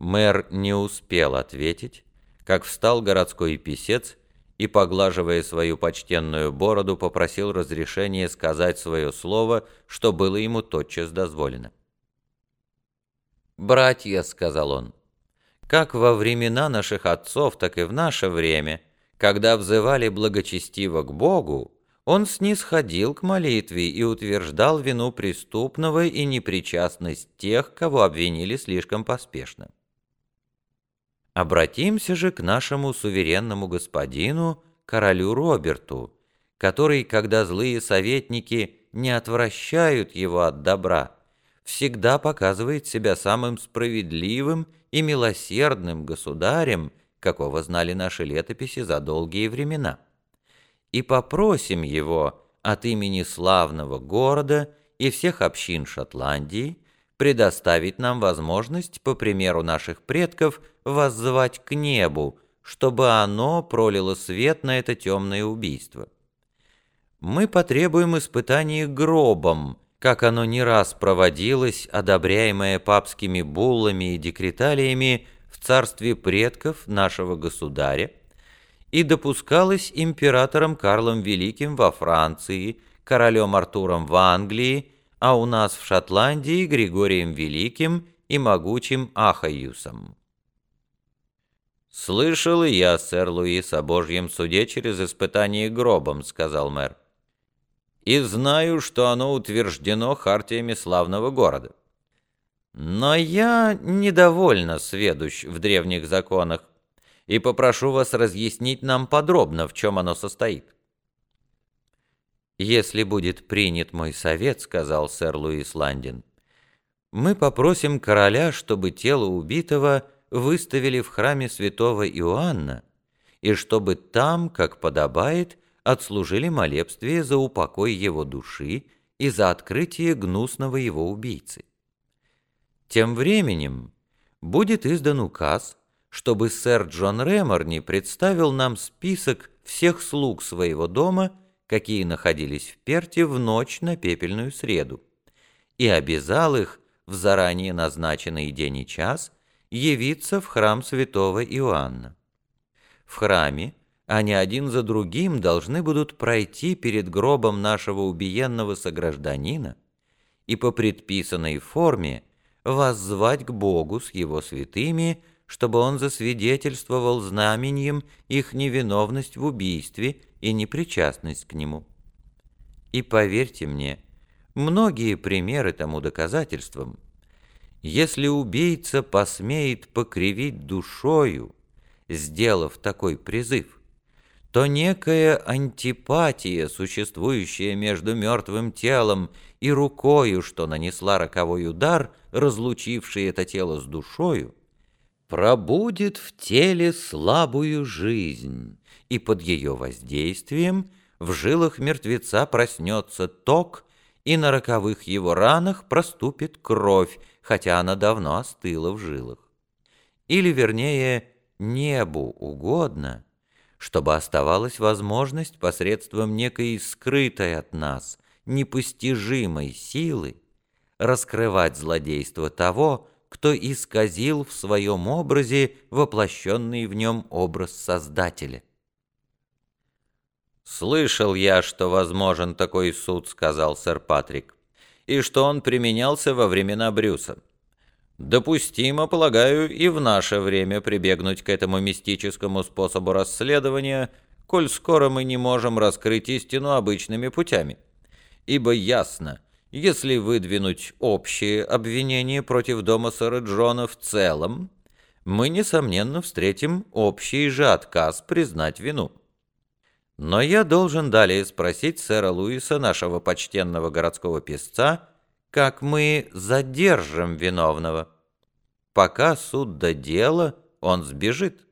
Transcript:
Мэр не успел ответить, как встал городской писец и, поглаживая свою почтенную бороду, попросил разрешения сказать свое слово, что было ему тотчас дозволено. «Братья», — сказал он, — «как во времена наших отцов, так и в наше время, когда взывали благочестиво к Богу, он снисходил к молитве и утверждал вину преступного и непричастность тех, кого обвинили слишком поспешно. Обратимся же к нашему суверенному господину, королю Роберту, который, когда злые советники не отвращают его от добра, всегда показывает себя самым справедливым и милосердным государем, какого знали наши летописи за долгие времена. И попросим его от имени славного города и всех общин Шотландии предоставить нам возможность, по примеру наших предков, воззвать к небу, чтобы оно пролило свет на это темное убийство. Мы потребуем испытаний гробом, как оно не раз проводилось, одобряемое папскими буллами и декреталиями в царстве предков нашего государя, и допускалось императором Карлом Великим во Франции, королем Артуром в Англии, а у нас в Шотландии Григорием Великим и могучим Ахаюсом. «Слышал и я, сэр Луис, о Божьем суде через испытание гробом», — сказал мэр. «И знаю, что оно утверждено хартиями славного города. Но я недовольно сведущ в древних законах и попрошу вас разъяснить нам подробно, в чем оно состоит». «Если будет принят мой совет», — сказал сэр Луис Ландин, «мы попросим короля, чтобы тело убитого выставили в храме святого Иоанна, и чтобы там, как подобает, отслужили молебствие за упокой его души и за открытие гнусного его убийцы. Тем временем будет издан указ, чтобы сэр Джон Реморни представил нам список всех слуг своего дома какие находились в Перте в ночь на пепельную среду, и обязал их в заранее назначенный день и час явиться в храм святого Иоанна. В храме они один за другим должны будут пройти перед гробом нашего убиенного согражданина и по предписанной форме воззвать к Богу с его святыми, чтобы он засвидетельствовал знаменем их невиновность в убийстве и непричастность к нему. И поверьте мне, многие примеры тому доказательством. Если убийца посмеет покривить душою, сделав такой призыв, то некая антипатия, существующая между мертвым телом и рукою, что нанесла роковой удар, разлучивший это тело с душою, пробудет в теле слабую жизнь, и под ее воздействием в жилах мертвеца проснется ток, и на роковых его ранах проступит кровь, хотя она давно остыла в жилах. Или, вернее, небу угодно, чтобы оставалась возможность посредством некой скрытой от нас, непостижимой силы раскрывать злодейство того, кто исказил в своем образе воплощенный в нем образ Создателя. «Слышал я, что возможен такой суд», — сказал сэр Патрик, «и что он применялся во времена Брюса. Допустимо, полагаю, и в наше время прибегнуть к этому мистическому способу расследования, коль скоро мы не можем раскрыть истину обычными путями. Ибо ясно, если выдвинуть общее обвинение против дома сэра Джона в целом, мы, несомненно, встретим общий же отказ признать вину. Но я должен далее спросить сэра Луиса, нашего почтенного городского писца, как мы задержим виновного. Пока суд до дела, он сбежит.